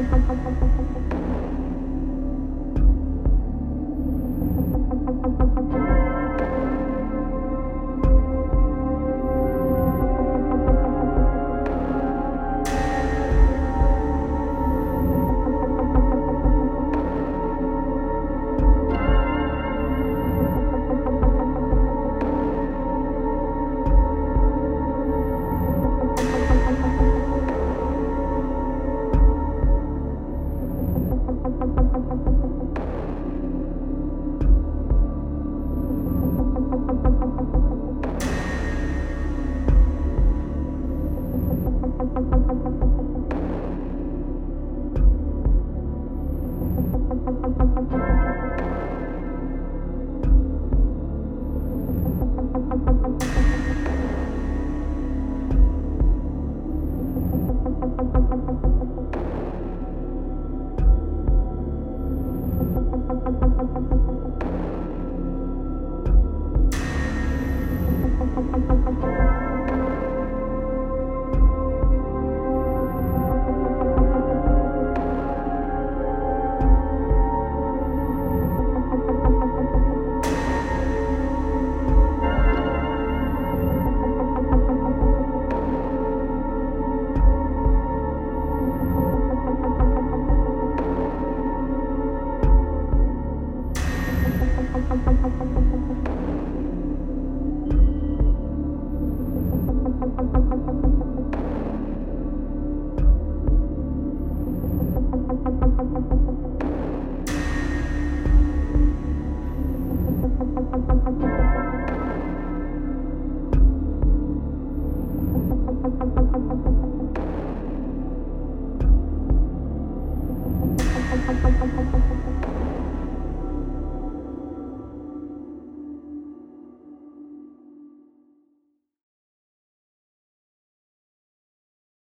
you.